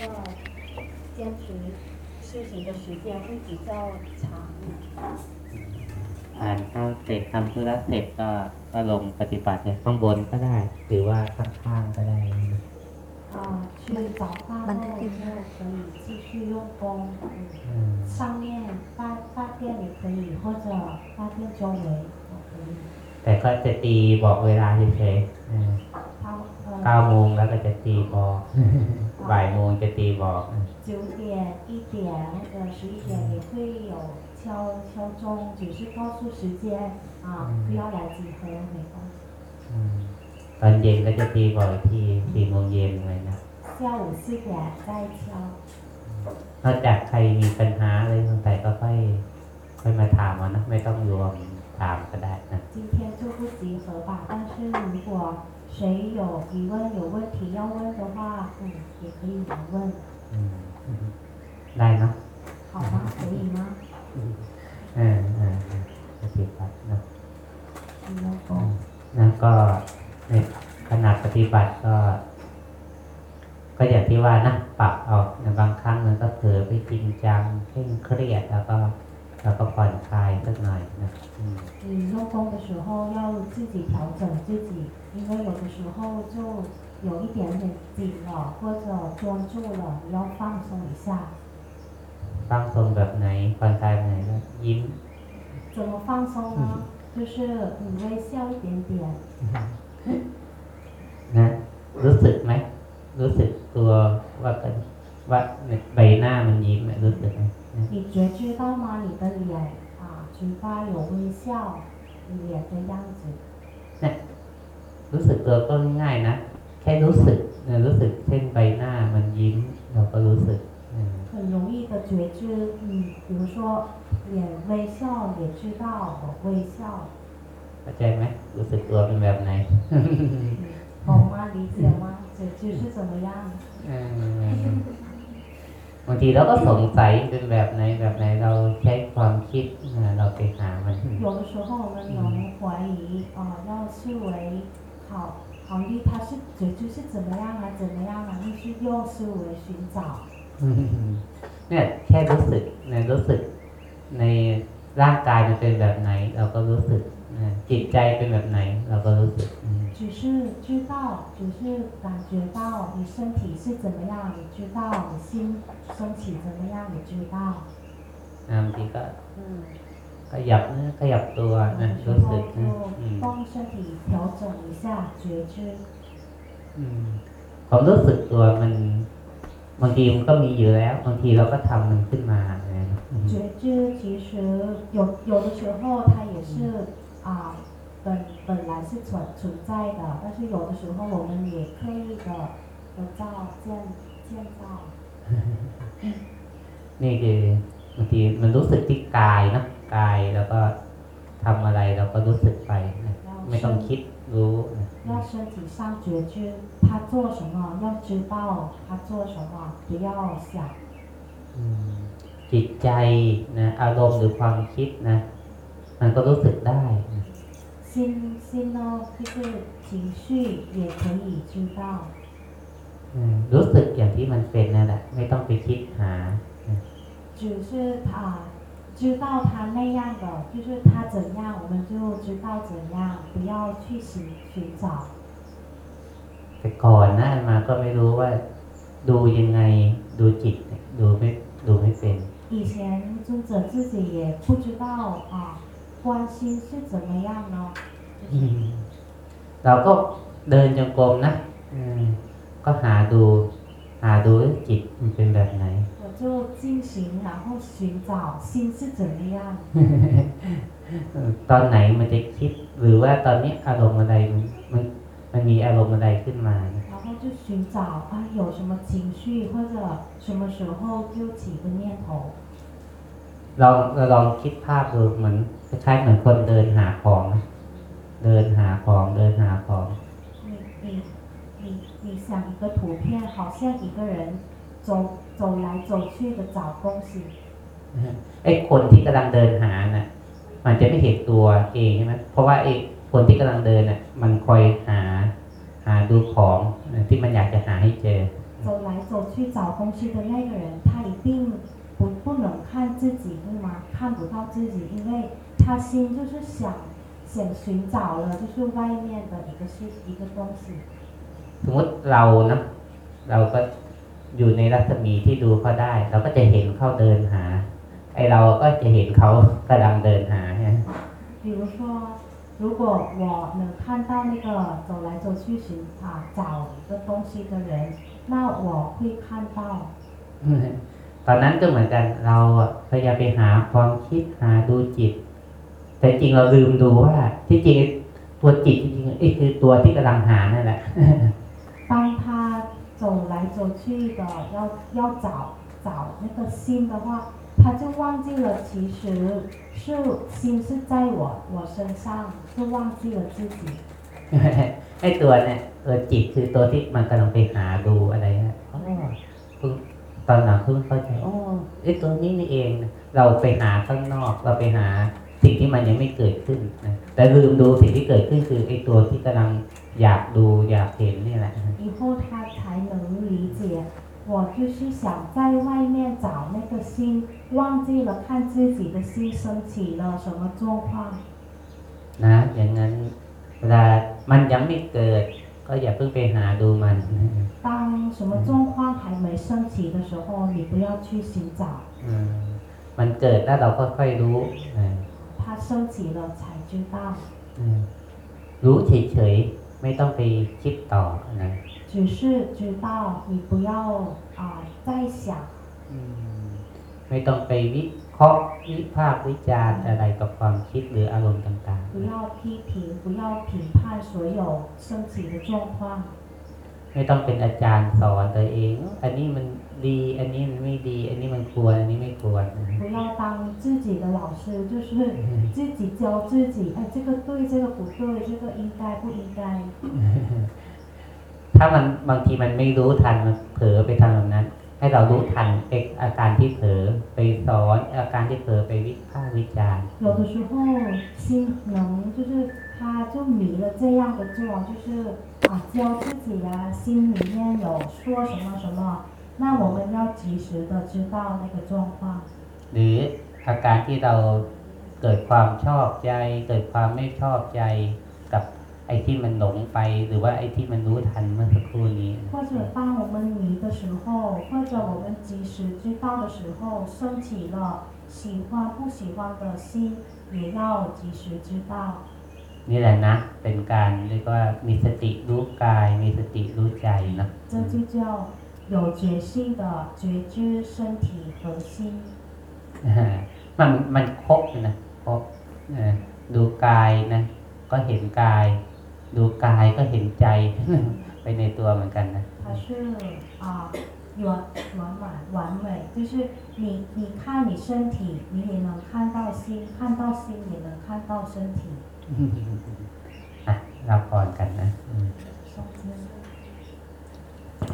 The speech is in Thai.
个坚持修行的时间会比较长。 อ่านข้าวเสร็จทำธุระเสร็จก็ก็ลงปฏิบัติเลยข้างบนก็ได้ หรือว่าข้างๆก็ได้ 啊，去早饭后就可以继续用功。 อืม 上面大大殿也可以，或者大殿周围都可以。 แต่ก็จะตีบอกเวลาเฉยๆอืม 它 เก้า 呃 โมงแล้วก็จะตีบอก บ่ายโมงจะตีบอก 九点、一点或者十一点也会有敲敲钟，只是告诉时间啊，不要来集合，没关系。 อืมตอนเย็นก็จะตีบอกอีกทีสี่โมงเย็นเลยนะ 下午四点再敲。 นอกจากใครมีปัญหาอะไรสงสัยก็ค่อยค่อยมาถามเอานะไม่ต้องรวมถามก็ได้นะ 今天就不集合吧，但是如果 谁有疑问、有问题要问的话，嗯，也可以来问， อืมได้เนาะ 好吗？可以吗？ เออเออเออปฏิบัตินะ 嗯，用功。 แล้วก็ในขนาดปฏิบัติก็ ก็อย่างที่ว่านะปรับเอาในบางครั้งมันก็เผลอไปจริงจังเคร่งเครียดแล้วก็ แล้วก็ผ่อนคลายสักหน่อยนะอืม 你用功的时候要自己调整自己，因为有的时候就有一点点紧了，或者专注了，你要放松一下。 ฟังทรงแบบไหนผ่อนคลายแบบไหนก็ยิ้ม 怎么放松呢？就是你微笑一点点， นะรู้สึกไหมรู้สึกตัวว่าเป็นว่าใบหน้ามันยิ้มเนี่ยรู้สึกไหมนะ 你觉知到吗？你的脸啊，嘴巴有微笑，你脸的样子。 เนี่ยรู้สึกตัวก็ง่ายๆนะแค่รู้สึกเนี่ยรู้สึกเช่นใบหน้ามันยิ้ม เราก็รู้สึกอืม 很容易的觉知，嗯，比如说脸微笑，也知道我微笑， เข้าใจไหมรู้สึกตัวเป็นแบบไหน 懂吗？理解吗？觉知是怎么样？ เออ บางทีเราก็สงสัยเป็นแบบไหนแบบไหนเราใช้ความคิดอ่าเราไปหามัน 有的时候我们能怀疑，啊、要视为考考虑它是觉知是怎么样啊，怎么样啊，那是用思维寻找。 เนี่ยแค่รู้สึกเนี่ยรู้สึก ในร่างกายมันเป็นแบบไหน เราก็รู้สึกอ่าจิตใจเป็นแบบไหน เราก็รู้สึกอืม 只是知道，只是感觉到你身体是怎么样，你知道你心升起怎么样，你知道。 อ่าบางทีก็ 嗯， ขยับเนื้อขยับตัว 有 นะ 的时 รู้สึก 候 นะอืม 就帮身体调整一下觉知。 อืมความรู้สึกตัวมันบางทีมันก็มีอยู่แล้ว บางทีเราก็ทำมันขึ้นมานะอืม 觉知其实有有的时候它也是啊、 本本来是存存在的，但是有的时候我们也刻意的的造建建造。 นี่คือบางทีมันรู้สึกที่กายเนอะกายแล้วก็ทำอะไรเราก็รู้สึกไปนะไม่ต้องคิดรู้นะ 要身体上觉知他做什么，要知道他做什么，不要想。 อืมจิตใจนะอารมณ์หรือความคิดนะ มันก็รู้สึกได้นะ 心心呢，就是情绪也可以知道， อืมรู้สึกอย่างที่มันเป็นนั่นแหละ ไม่ต้องไปคิดหานะ 只是他知道他那样的，就是他怎样，我们就知道怎样，不要去寻寻找。 แต่ก่อนนะมาก็ไม่รู้ว่า ดูยังไงดูจิตเนี่ยดูไม่ดูไม่เป็น 以前尊者自己也不知道啊， 关心是怎么样呢？ อืมเราก็เดินจงกรมนะอืมก็หาดู หาดูว่าจิตมันเป็นแบบไหน 我就进行，然后寻找心是怎么样。 เออตอนไหนมันจะคิด หรือว่าตอนนี้อารมณ์อะไรมันมันมันมีอารมณ์อะไรขึ้นมานะ 然后就寻找啊，有什么情绪或者什么时候就起个念头。 ลองเราลองคิดภาพดูเหมือน คล้ายๆเหมือนคนเดินหาของนะเดินหาของเดินหาของ 你你你你想一个图片，好像一个人走走来走去的找东西。 ไอ้คนที่กำลังเดินหาน่ะ มันจะไม่เห็นตัวเองใช่ไหมเพราะว่าไอ้คนที่กำลังเดินน่ะ มันคอยหา หาดูของที่มันอยากจะหาให้เจอ 走来走去找东西的那个人，他一定不不能看自己，对吗？看不到自己，因为 他心就是想想寻找了，就是外面的一个是一个东西。 สมมติเรานะเราก็อยู่ในรัศมีที่ดูเขาได้ เราก็จะเห็นเขาเดินหา ไอเราก็จะเห็นเขากำลังเดินหาเนี่ย 比如说，如果我能看到那个走来走去寻啊找一个东西的人，那我会看到。 ตอนนั้นก็เหมือนกันเราอะพยายามไปหาความคิดหาดูจิต แต่จริงเราลืมดูว่า ที่จริงตัวจิตจริงๆไอ้คือตัวที่กำลังหานั่นแหละ 当他走来走去的要要找找那个心的话，他就忘记了其实是心是在我我身上，就忘记了自己。 ไอ้ตัวเนี่ยตัวจิตคือตัวที่มันกำลังไปหาดูอะไรนะอ๋อเพิ่งตอนหลังเพิ่งเข้าใจอ๋อไอ้ตัวนี้นี่เอง เราไปหาข้างนอก เราไปหาสิ่ งที่มันยังไม่เกิดขึ้นนะแต่ลืมดูสิ่งที่เกิดขึ้นคือไอ้ตัวที่กำลังอยากดูอยากเห็นนี่แหละ 以后他才能理解，我就是想在外面找那个心，忘记了看自己的心升起了什么状况。 นะ อย่างนั้นเวลามันยังไม่เกิด ก็อย่าเพิ่งไปหาดูมัน 当什么状况还没升起的时候，你不要去寻找， อืมมันเกิดแล้วเราก็ค่อยรู้ นะ 它升起了才知道。 อืมรู้เฉยๆ ไม่ต้องไปคิดต่อนะ 只是知道，你不要啊、再想， อืมไม่ต้องไปวิเคราะห์วิพากษ์วิจารณ์อะไรกับความคิดหรืออารมณ์ต่าง 不要批评，不要评判所有升起的状况， ๆ ไม่ต้องเป็นอาจารย์สอนตัวเอง อันนี้มันดี อันนี้มันไม่ดี อันนี้มันควร อันนี้ไม่ควร 不要当自己的老师，就是自己教自己，哎，这个对，这个不对，这个应该不应该。 ถ้ามันบางทีมันไม่รู้ทันมันเผลอไปทำแบบนั้น ให้เรารู้ทันเอกอาการที่เผลอไปสอนอาการที่เผลอไปวิพากษ์วิจารณ์ 有的时候心能就是他就迷了这样的做，就是 啊教自己啊，心里面有说什么什么，那我们要及时的知道那个状况。 หรืออาการที่เราเกิดความชอบใจ เกิดความไม่ชอบใจกับไอ้ที่มันหลงไป หรือว่าไอ้ที่มันรู้ทันเมื่อสักครู่นี้ 或者当我们迷的时候，或者我们及时知道的时候，升起了喜欢不喜欢的心，也要及时知道。 นี่แหละนะ เป็นการเรียกว่ามีสติรู้กาย มีสติรู้ใจเนอะ 这就叫有觉性的觉知身体和心。 มันมันครบเลยนะครบเออดูกายนะ ก็เห็นกาย ดูกายก็เห็นใจ ไปในตัวเหมือนกันนะ 它是啊圆圆满完美，就是你你看你身体，你也能看到心，看到心也能看到身体。 อะเราก่อนกันนะ。